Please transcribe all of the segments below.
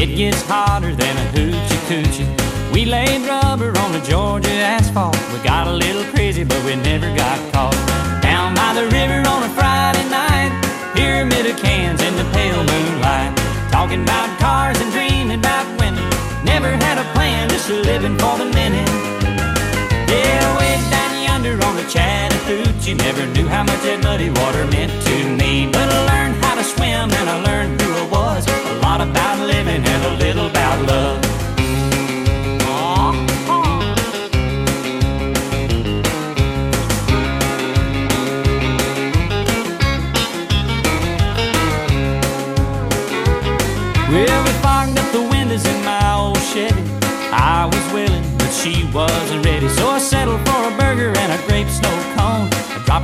It gets hotter than a hoochie coochie. We laid rubber on the Georgia asphalt. We got a little crazy, but we never got caught. Down by the river on a Friday night, pyramid of cans in the pale moonlight. Talking about cars and dreaming about women. Never had a plan, just living for the minute. Yeah, way down yonder on the Chattahoochee, never knew how much that muddy water meant to me. But I learned how to swim and I learned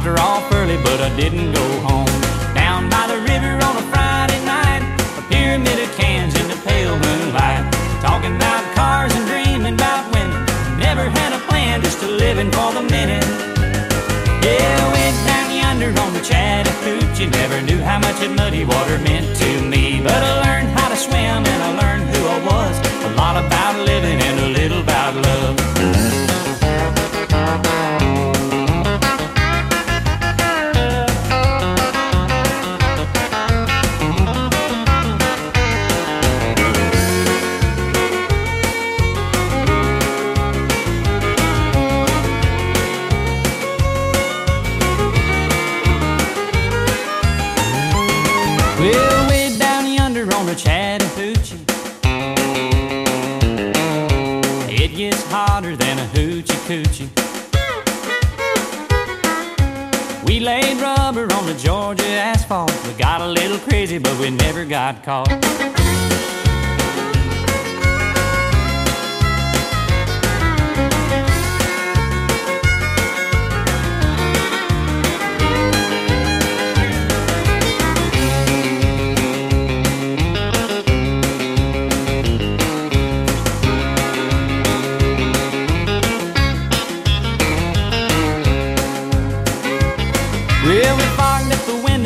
her off early, but I didn't go home. Down by the river on a Friday night, a pyramid of cans in the pale moonlight. Talking about cars and dreaming about women. Never had a plan, just a living for the minute. Yeah, went down yonder on the Chattahoochee. Never knew how much that muddy water meant Chattahoochee. It gets hotter than a hoochie coochie. We laid rubber on the Georgia asphalt. We got a little crazy, but we never got caught.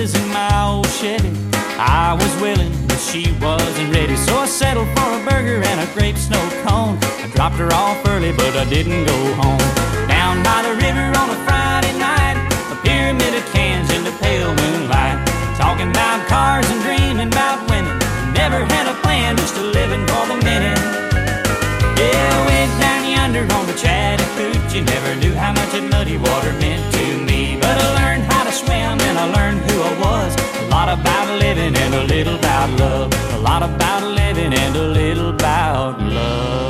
In my old Chevy. I was willing, but she wasn't ready. So I settled for a burger and a grape snow cone. I dropped her off early, but I didn't go home. Down by the river on a Friday night, a pyramid of cans in the pale moonlight. Talking about cars and dreaming about women. Never had a plan, just a living for the minute. Yeah, went down yonder on the Chattahoochee. Never knew how much that muddy water meant to about living and a little about love. A lot about living and a little about love.